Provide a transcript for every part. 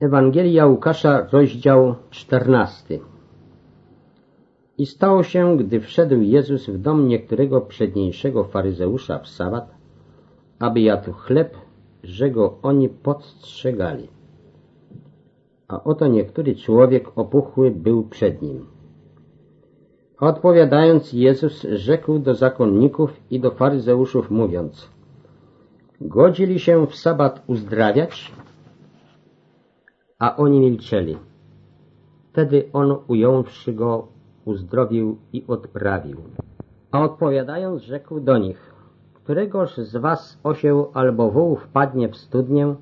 Ewangelia Łukasza, rozdział czternasty. I stało się, gdy wszedł Jezus w dom niektórego przedniejszego faryzeusza w sabat, aby jadł chleb, że go oni podstrzegali. A oto niektóry człowiek opuchły był przed nim. Odpowiadając, Jezus rzekł do zakonników i do faryzeuszów, mówiąc Godzili się w sabat uzdrawiać? A oni milczeli. Wtedy on, ująwszy go, uzdrowił i odprawił. A odpowiadając, rzekł do nich, któregoż z was osieł albo wół wpadnie w studnię,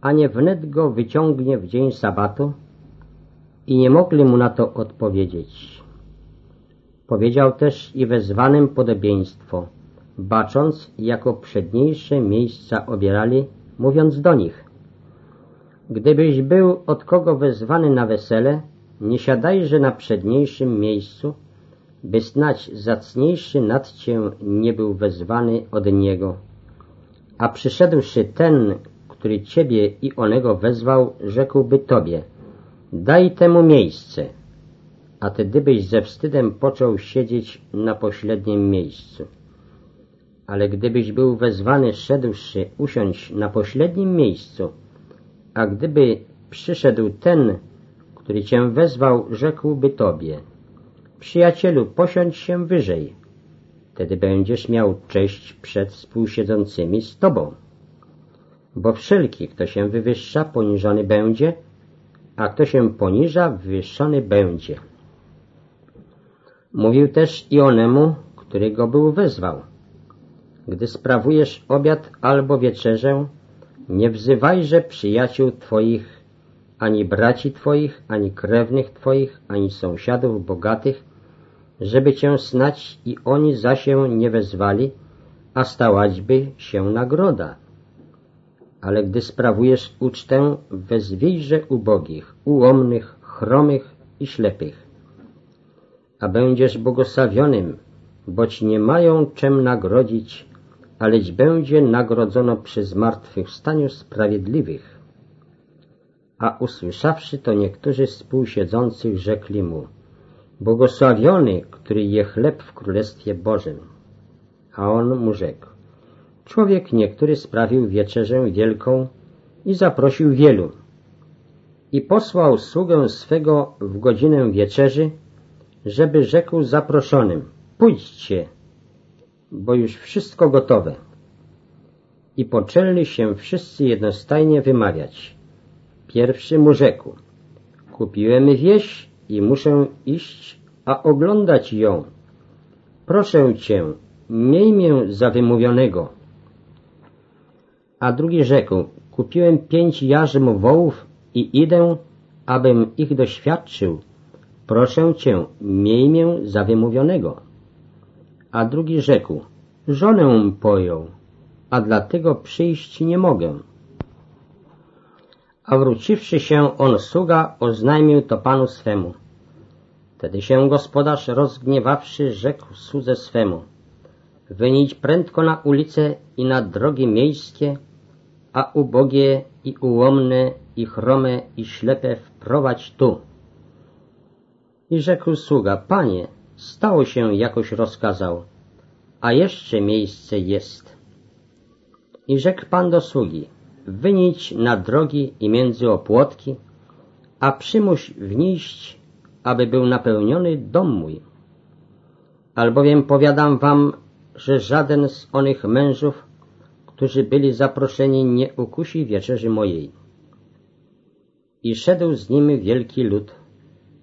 a nie wnet go wyciągnie w dzień sabatu? I nie mogli mu na to odpowiedzieć. Powiedział też i wezwanym podobieństwo, bacząc, jako przedniejsze miejsca obierali, mówiąc do nich, Gdybyś był od kogo wezwany na wesele, nie siadajże na przedniejszym miejscu, by snać zacniejszy nad cię nie był wezwany od niego. A przyszedłszy ten, który ciebie i onego wezwał, rzekłby tobie, daj temu miejsce, a ty gdybyś ze wstydem począł siedzieć na pośrednim miejscu. Ale gdybyś był wezwany szedłszy usiąść na pośrednim miejscu, a gdyby przyszedł ten, który cię wezwał, rzekłby tobie, przyjacielu, posiądź się wyżej, wtedy będziesz miał cześć przed współsiedzącymi z tobą. Bo wszelki, kto się wywyższa, poniżony będzie, a kto się poniża, wywyższony będzie. Mówił też i onemu, który go był wezwał. Gdy sprawujesz obiad albo wieczerzę, nie wzywajże przyjaciół Twoich, ani braci Twoich, ani krewnych Twoich, ani sąsiadów bogatych, żeby Cię snać i oni za się nie wezwali, a stałaćby się nagroda. Ale gdy sprawujesz ucztę, wezwijże ubogich, ułomnych, chromych i ślepych. A będziesz błogosławionym, boć nie mają czem nagrodzić aleć będzie nagrodzono przy zmartwychwstaniu sprawiedliwych. A usłyszawszy to niektórzy współsiedzących rzekli mu, błogosławiony, który je chleb w Królestwie Bożym. A on mu rzekł, człowiek niektóry sprawił wieczerzę wielką i zaprosił wielu. I posłał sługę swego w godzinę wieczerzy, żeby rzekł zaproszonym, pójdźcie, bo już wszystko gotowe. I poczęli się wszyscy jednostajnie wymawiać. Pierwszy mu rzekł, kupiłem wieś i muszę iść, a oglądać ją. Proszę cię, miej mię za wymówionego. A drugi rzekł, kupiłem pięć jarzm wołów i idę, abym ich doświadczył. Proszę cię, miej mię za wymówionego. A drugi rzekł, żonę pojął, a dlatego przyjść nie mogę. A wróciwszy się on sługa, oznajmił to panu swemu. Wtedy się gospodarz rozgniewawszy rzekł słudze swemu, wynić prędko na ulice i na drogi miejskie, a ubogie i ułomne i chrome i ślepe wprowadź tu. I rzekł sługa, panie, Stało się, jakoś rozkazał, a jeszcze miejsce jest. I rzekł pan do sługi, wynić na drogi i między opłotki, a przymuś wnieść, aby był napełniony dom mój. Albowiem powiadam wam, że żaden z onych mężów, którzy byli zaproszeni, nie ukusi wieczerzy mojej. I szedł z nimi wielki lud,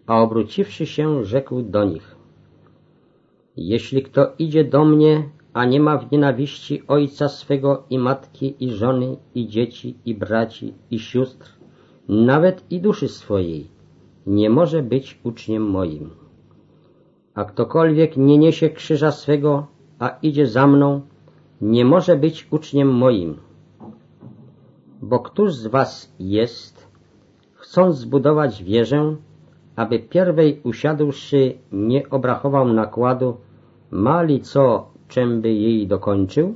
a obróciwszy się, rzekł do nich, jeśli kto idzie do mnie, a nie ma w nienawiści ojca swego i matki i żony i dzieci i braci i sióstr, nawet i duszy swojej, nie może być uczniem moim. A ktokolwiek nie niesie krzyża swego, a idzie za mną, nie może być uczniem moim. Bo któż z was jest, chcąc zbudować wieżę, aby pierwej usiadłszy nie obrachował nakładu, mali co, czym by jej dokończył?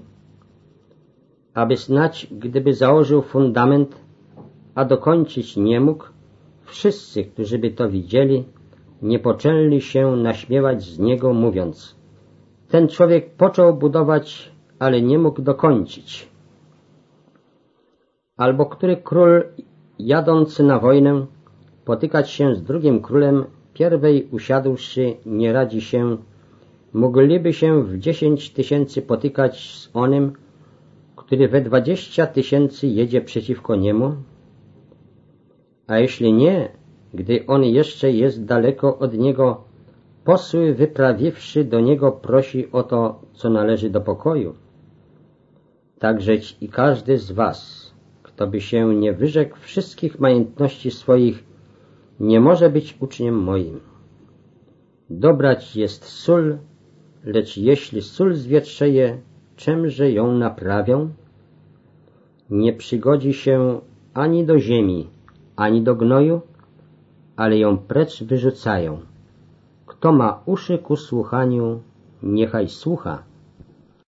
Aby snać, gdyby założył fundament, a dokończyć nie mógł, wszyscy, którzy by to widzieli, nie poczęli się naśmiewać z niego, mówiąc ten człowiek począł budować, ale nie mógł dokończyć. Albo który król jadący na wojnę potykać się z drugim królem, pierwej usiadłszy, nie radzi się, mogliby się w dziesięć tysięcy potykać z onym, który we dwadzieścia tysięcy jedzie przeciwko niemu? A jeśli nie, gdy on jeszcze jest daleko od niego, posły wyprawiwszy do niego prosi o to, co należy do pokoju. Takżeś i każdy z was, kto by się nie wyrzekł wszystkich majątności swoich, nie może być uczniem moim. Dobrać jest sól, lecz jeśli sól zwietrzeje, czemże ją naprawią? Nie przygodzi się ani do ziemi, ani do gnoju, ale ją precz wyrzucają. Kto ma uszy ku słuchaniu, niechaj słucha.